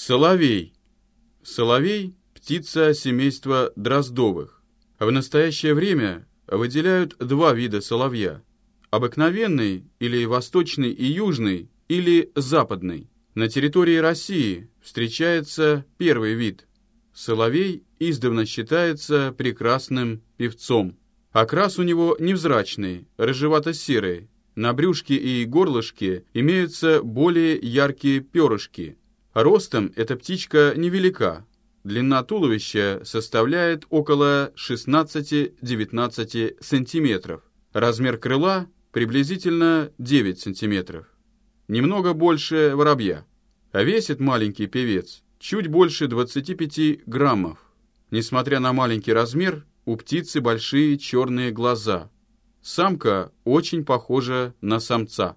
Соловей. Соловей – птица семейства дроздовых. В настоящее время выделяют два вида соловья – обыкновенный или восточный и южный, или западный. На территории России встречается первый вид. Соловей издавна считается прекрасным певцом. Окрас у него невзрачный, рыжевато-серый. На брюшке и горлышке имеются более яркие перышки. Ростом эта птичка невелика. Длина туловища составляет около 16-19 сантиметров. Размер крыла приблизительно 9 сантиметров. Немного больше воробья. А весит маленький певец чуть больше 25 граммов. Несмотря на маленький размер, у птицы большие черные глаза. Самка очень похожа на самца.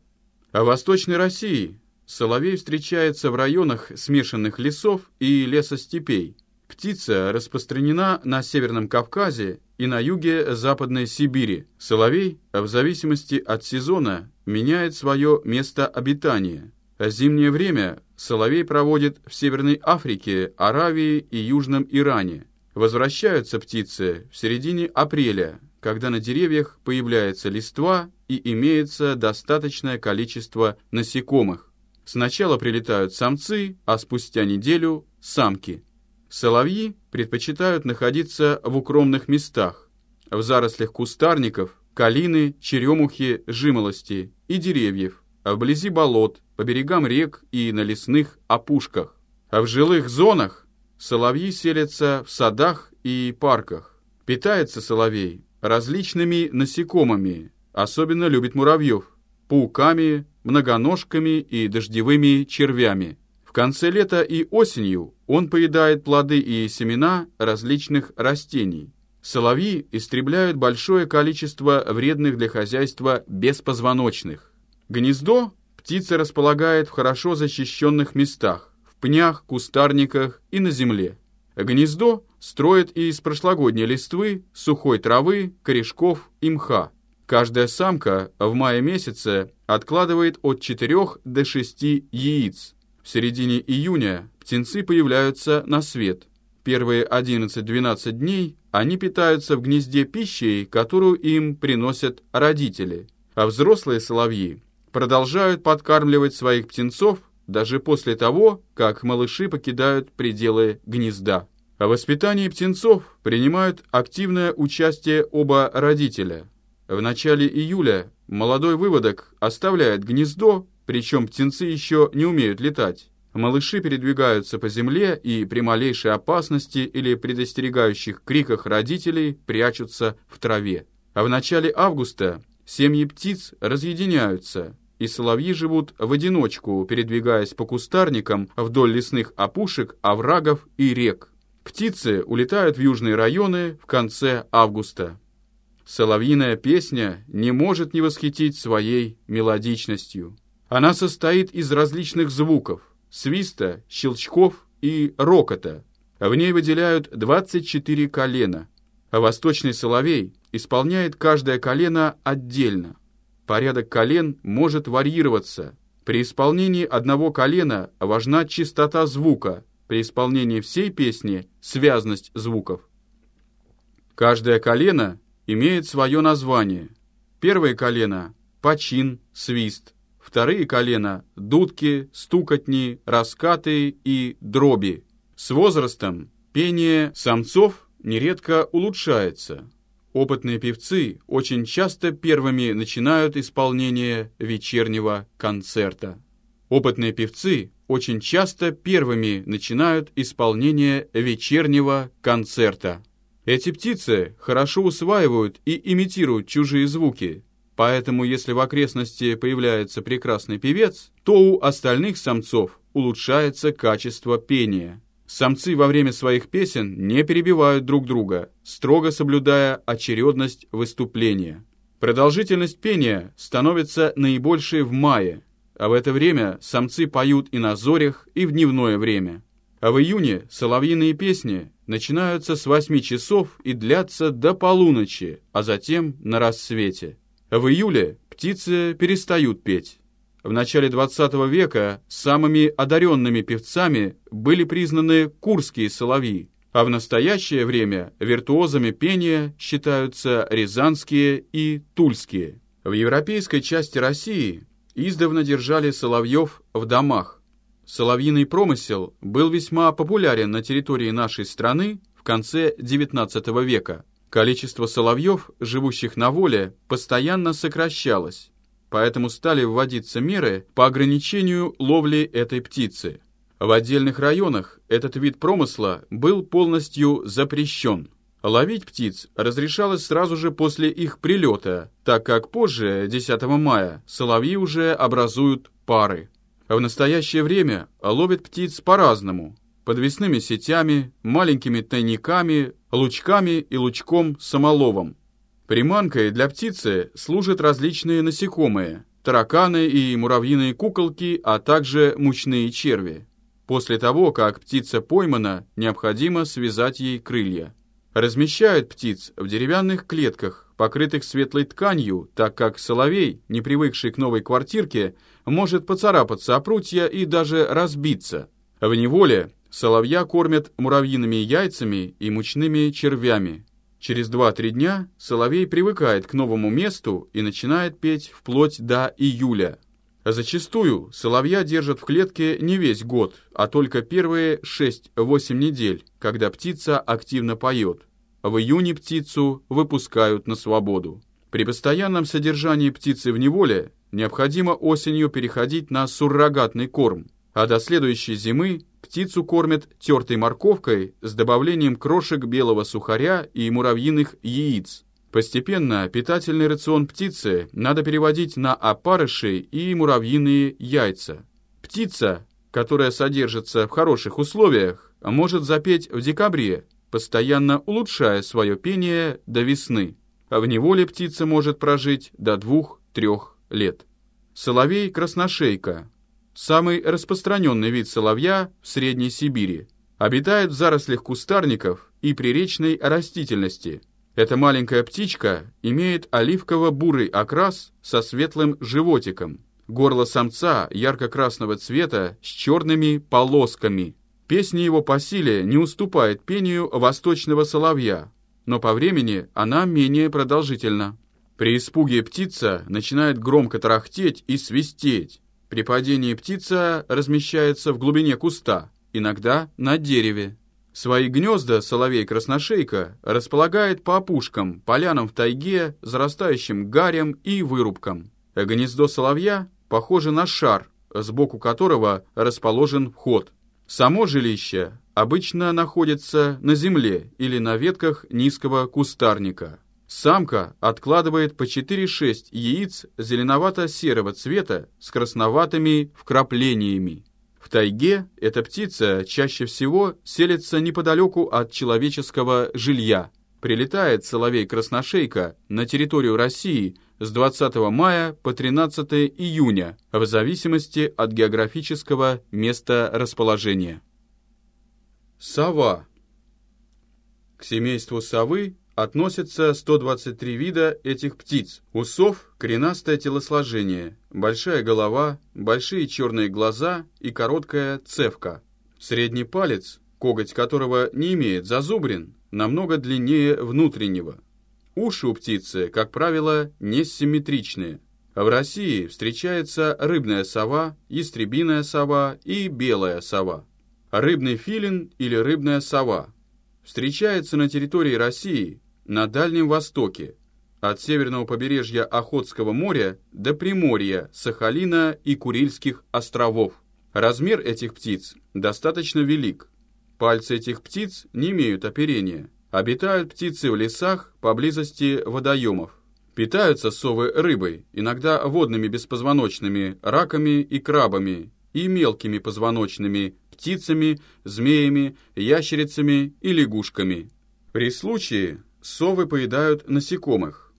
А в Восточной России соловей встречается в районах смешанных лесов и лесостепей. Птица распространена на Северном Кавказе и на юге Западной Сибири. Соловей, в зависимости от сезона, меняет свое место обитания. Зимнее время соловей проводит в Северной Африке, Аравии и Южном Иране. Возвращаются птицы в середине апреля, когда на деревьях появляется листва и имеется достаточное количество насекомых. Сначала прилетают самцы, а спустя неделю – самки. Соловьи предпочитают находиться в укромных местах, в зарослях кустарников, калины, черемухи, жимолости и деревьев, вблизи болот, по берегам рек и на лесных опушках. А в жилых зонах Соловьи селятся в садах и парках. Питается соловей различными насекомыми, особенно любит муравьев, пауками, многоножками и дождевыми червями. В конце лета и осенью он поедает плоды и семена различных растений. Соловьи истребляют большое количество вредных для хозяйства беспозвоночных. Гнездо птица располагает в хорошо защищенных местах пнях, кустарниках и на земле. Гнездо строят из прошлогодней листвы, сухой травы, корешков и мха. Каждая самка в мае месяце откладывает от 4 до 6 яиц. В середине июня птенцы появляются на свет. Первые 11-12 дней они питаются в гнезде пищей, которую им приносят родители. А взрослые соловьи продолжают подкармливать своих птенцов даже после того, как малыши покидают пределы гнезда. В воспитании птенцов принимают активное участие оба родителя. В начале июля молодой выводок оставляет гнездо, причем птенцы еще не умеют летать. Малыши передвигаются по земле и при малейшей опасности или предостерегающих криках родителей прячутся в траве. А в начале августа семьи птиц разъединяются, и соловьи живут в одиночку, передвигаясь по кустарникам вдоль лесных опушек, оврагов и рек. Птицы улетают в южные районы в конце августа. Соловьиная песня не может не восхитить своей мелодичностью. Она состоит из различных звуков – свиста, щелчков и рокота. В ней выделяют 24 колена. А восточный соловей исполняет каждое колено отдельно. Порядок колен может варьироваться. При исполнении одного колена важна чистота звука, при исполнении всей песни – связность звуков. Каждое колено имеет свое название. Первое колено – почин, свист. Вторые колена – дудки, стукотни, раскаты и дроби. С возрастом пение самцов нередко улучшается. Опытные певцы очень часто первыми начинают исполнение вечернего концерта. Опытные певцы очень часто первыми начинают исполнение вечернего концерта. Эти птицы хорошо усваивают и имитируют чужие звуки, поэтому если в окрестности появляется прекрасный певец, то у остальных самцов улучшается качество пения. Самцы во время своих песен не перебивают друг друга, строго соблюдая очередность выступления. Продолжительность пения становится наибольшей в мае, а в это время самцы поют и на зорях, и в дневное время. А в июне соловьиные песни начинаются с 8 часов и длятся до полуночи, а затем на рассвете. В июле птицы перестают петь. В начале XX века самыми одаренными певцами были признаны курские соловьи, а в настоящее время виртуозами пения считаются рязанские и тульские. В европейской части России издавна держали соловьев в домах. Соловьиный промысел был весьма популярен на территории нашей страны в конце XIX века. Количество соловьев, живущих на воле, постоянно сокращалось поэтому стали вводиться меры по ограничению ловли этой птицы. В отдельных районах этот вид промысла был полностью запрещен. Ловить птиц разрешалось сразу же после их прилета, так как позже, 10 мая, соловьи уже образуют пары. В настоящее время ловят птиц по-разному. Подвесными сетями, маленькими тайниками, лучками и лучком-самоловом. Приманкой для птицы служат различные насекомые, тараканы и муравьиные куколки, а также мучные черви. После того, как птица поймана, необходимо связать ей крылья. Размещают птиц в деревянных клетках, покрытых светлой тканью, так как соловей, не привыкший к новой квартирке, может поцарапаться о прутья и даже разбиться. В неволе соловья кормят муравьиными яйцами и мучными червями, Через 2-3 дня соловей привыкает к новому месту и начинает петь вплоть до июля. Зачастую соловья держат в клетке не весь год, а только первые 6-8 недель, когда птица активно поет. В июне птицу выпускают на свободу. При постоянном содержании птицы в неволе необходимо осенью переходить на суррогатный корм, а до следующей зимы птицу кормят тертой морковкой с добавлением крошек белого сухаря и муравьиных яиц. Постепенно питательный рацион птицы надо переводить на опарыши и муравьиные яйца. Птица, которая содержится в хороших условиях, может запеть в декабре, постоянно улучшая свое пение до весны. А в неволе птица может прожить до двух-трех лет. Соловей-красношейка Самый распространенный вид соловья в Средней Сибири. Обитает в зарослях кустарников и приречной растительности. Эта маленькая птичка имеет оливково-бурый окрас со светлым животиком. Горло самца ярко-красного цвета с черными полосками. Песня его по силе не уступает пению восточного соловья, но по времени она менее продолжительна. При испуге птица начинает громко тарахтеть и свистеть, при падении птица размещается в глубине куста, иногда на дереве. Свои гнезда соловей-красношейка располагает по опушкам, полянам в тайге, зарастающим гарем и вырубкам. Гнездо соловья похоже на шар, сбоку которого расположен вход. Само жилище обычно находится на земле или на ветках низкого кустарника. Самка откладывает по 4-6 яиц зеленовато-серого цвета с красноватыми вкраплениями. В тайге эта птица чаще всего селится неподалеку от человеческого жилья. Прилетает соловей-красношейка на территорию России с 20 мая по 13 июня, в зависимости от географического места расположения. Сова. К семейству совы относятся 123 вида этих птиц. У сов коренастое телосложение, большая голова, большие черные глаза и короткая цевка. Средний палец, коготь которого не имеет зазубрин, намного длиннее внутреннего. Уши у птицы, как правило, несимметричные. В России встречается рыбная сова, ястребиная сова и белая сова. Рыбный филин или рыбная сова встречается на территории России на Дальнем Востоке, от северного побережья Охотского моря до Приморья, Сахалина и Курильских островов. Размер этих птиц достаточно велик. Пальцы этих птиц не имеют оперения. Обитают птицы в лесах поблизости водоемов. Питаются совы рыбой, иногда водными беспозвоночными, раками и крабами, и мелкими позвоночными, птицами, змеями, ящерицами и лягушками. При случае совы поедают насекомых.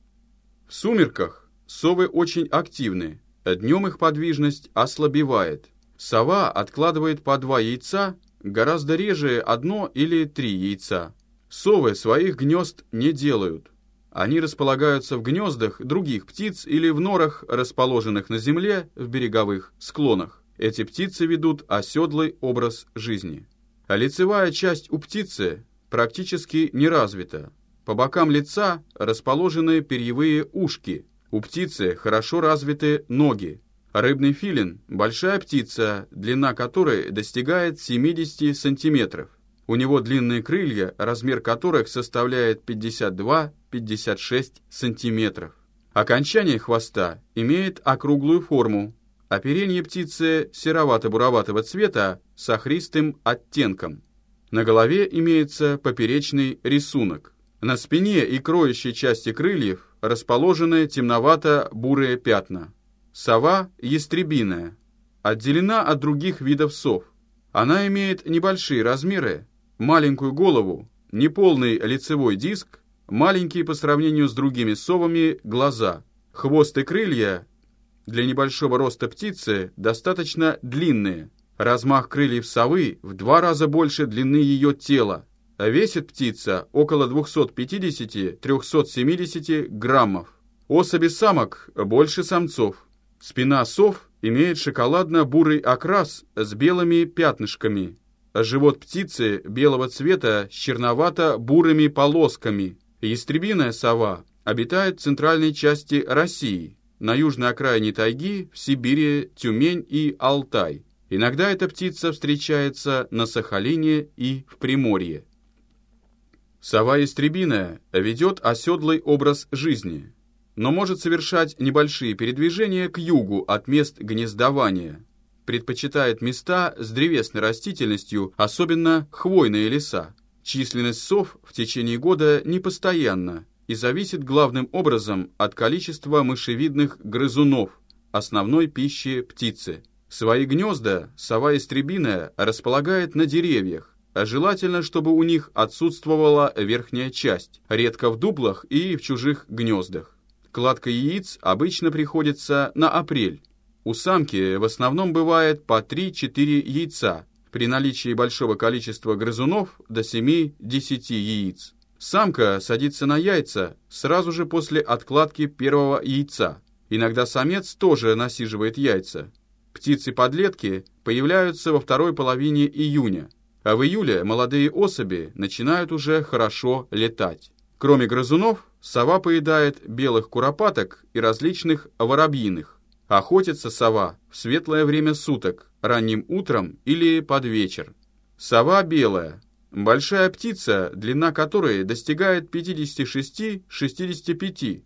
В сумерках совы очень активны, днем их подвижность ослабевает. Сова откладывает по два яйца, гораздо реже одно или три яйца. Совы своих гнезд не делают. Они располагаются в гнездах других птиц или в норах, расположенных на земле в береговых склонах. Эти птицы ведут оседлый образ жизни. А лицевая часть у птицы практически не развита. По бокам лица расположены перьевые ушки. У птицы хорошо развиты ноги. Рыбный филин – большая птица, длина которой достигает 70 сантиметров. У него длинные крылья, размер которых составляет 52-56 сантиметров. Окончание хвоста имеет округлую форму. Оперение птицы серовато-буроватого цвета с охристым оттенком. На голове имеется поперечный рисунок. На спине и кроющей части крыльев расположены темновато-бурые пятна. Сова ястребиная. Отделена от других видов сов. Она имеет небольшие размеры, маленькую голову, неполный лицевой диск, маленькие по сравнению с другими совами глаза. Хвост и крылья для небольшого роста птицы достаточно длинные. Размах крыльев совы в два раза больше длины ее тела. Весит птица около 250-370 граммов. Особи самок больше самцов. Спина сов имеет шоколадно-бурый окрас с белыми пятнышками. Живот птицы белого цвета с черновато-бурыми полосками. Ястребиная сова обитает в центральной части России, на южной окраине тайги, в Сибири, Тюмень и Алтай. Иногда эта птица встречается на Сахалине и в Приморье. Сова ястребиная ведет оседлый образ жизни, но может совершать небольшие передвижения к югу от мест гнездования – предпочитает места с древесной растительностью, особенно хвойные леса. Численность сов в течение года непостоянна и зависит главным образом от количества мышевидных грызунов, основной пищи птицы. Свои гнезда сова истребиная располагает на деревьях, а желательно, чтобы у них отсутствовала верхняя часть, редко в дуплах и в чужих гнездах. Кладка яиц обычно приходится на апрель, у самки в основном бывает по 3-4 яйца, при наличии большого количества грызунов до 7-10 яиц. Самка садится на яйца сразу же после откладки первого яйца. Иногда самец тоже насиживает яйца. Птицы-подлетки появляются во второй половине июня, а в июле молодые особи начинают уже хорошо летать. Кроме грызунов, сова поедает белых куропаток и различных воробьиных. Охотится сова в светлое время суток, ранним утром или под вечер. Сова белая. Большая птица, длина которой достигает 56-65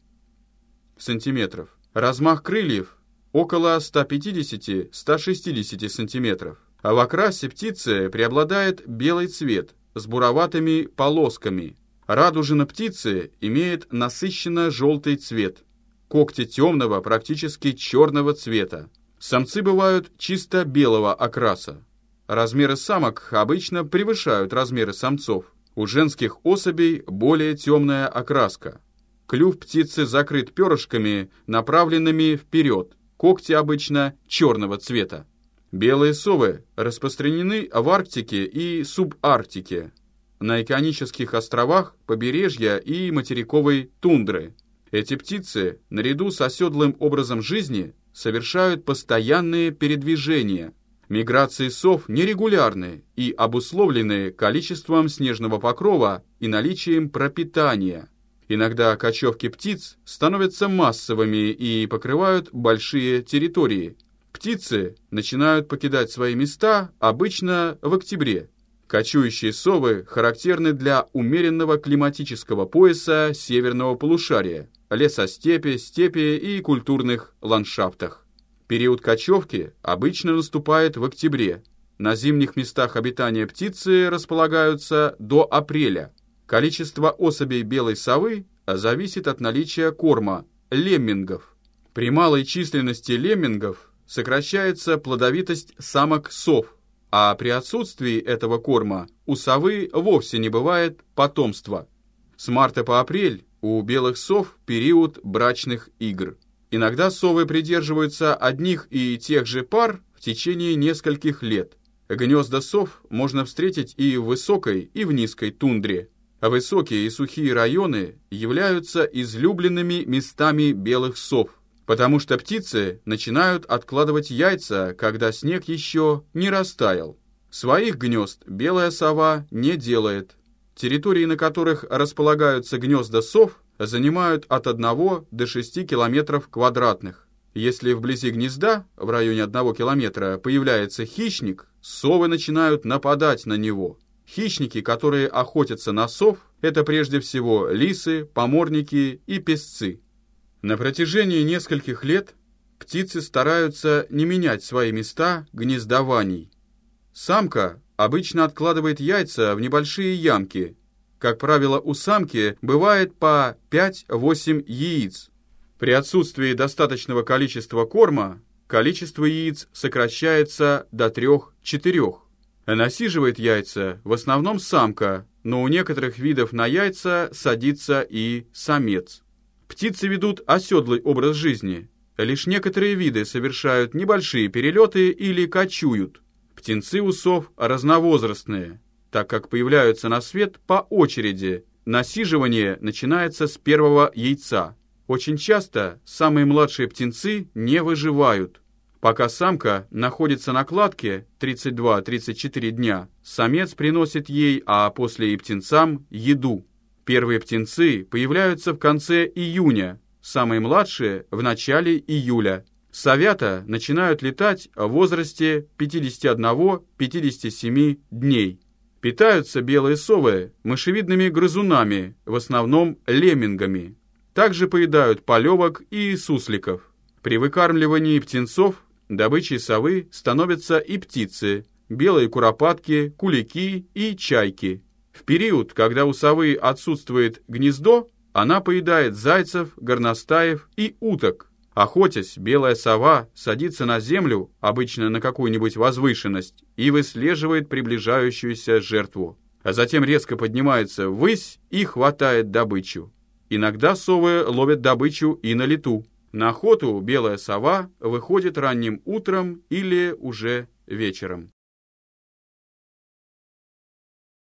сантиметров. Размах крыльев около 150-160 сантиметров. А в окрасе птицы преобладает белый цвет с буроватыми полосками. Радужина птицы имеет насыщенно желтый цвет. Когти темного, практически черного цвета. Самцы бывают чисто белого окраса. Размеры самок обычно превышают размеры самцов. У женских особей более темная окраска. Клюв птицы закрыт перышками, направленными вперед. Когти обычно черного цвета. Белые совы распространены в Арктике и субарктике, на океанических островах побережья и материковой тундры. Эти птицы, наряду с оседлым образом жизни, совершают постоянные передвижения. Миграции сов нерегулярны и обусловлены количеством снежного покрова и наличием пропитания. Иногда кочевки птиц становятся массовыми и покрывают большие территории. Птицы начинают покидать свои места обычно в октябре. Кочующие совы характерны для умеренного климатического пояса северного полушария, лесостепи, степи и культурных ландшафтах. Период кочевки обычно наступает в октябре. На зимних местах обитания птицы располагаются до апреля. Количество особей белой совы зависит от наличия корма – леммингов. При малой численности леммингов сокращается плодовитость самок сов, а при отсутствии этого корма у совы вовсе не бывает потомства. С марта по апрель у белых сов период брачных игр. Иногда совы придерживаются одних и тех же пар в течение нескольких лет. Гнезда сов можно встретить и в высокой, и в низкой тундре. а высокие и сухие районы являются излюбленными местами белых сов, потому что птицы начинают откладывать яйца, когда снег еще не растаял. Своих гнезд белая сова не делает. Территории, на которых располагаются гнезда сов, занимают от 1 до 6 километров квадратных. Если вблизи гнезда, в районе 1 километра, появляется хищник, совы начинают нападать на него. Хищники, которые охотятся на сов, это прежде всего лисы, поморники и песцы. На протяжении нескольких лет птицы стараются не менять свои места гнездований. Самка обычно откладывает яйца в небольшие ямки. Как правило, у самки бывает по 5-8 яиц. При отсутствии достаточного количества корма количество яиц сокращается до 3-4. Насиживает яйца в основном самка, но у некоторых видов на яйца садится и самец. Птицы ведут оседлый образ жизни. Лишь некоторые виды совершают небольшие перелеты или кочуют. Птенцы усов разновозрастные, так как появляются на свет по очереди. Насиживание начинается с первого яйца. Очень часто самые младшие птенцы не выживают. Пока самка находится на кладке 32-34 дня, самец приносит ей, а после и птенцам, еду. Первые птенцы появляются в конце июня, самые младшие – в начале июля. Совята начинают летать в возрасте 51-57 дней. Питаются белые совы мышевидными грызунами, в основном леммингами. Также поедают полевок и сусликов. При выкармливании птенцов добычей совы становятся и птицы, белые куропатки, кулики и чайки. В период, когда у совы отсутствует гнездо, она поедает зайцев, горностаев и уток. Охотясь, белая сова садится на землю, обычно на какую-нибудь возвышенность, и выслеживает приближающуюся жертву. А затем резко поднимается ввысь и хватает добычу. Иногда совы ловят добычу и на лету. На охоту белая сова выходит ранним утром или уже вечером.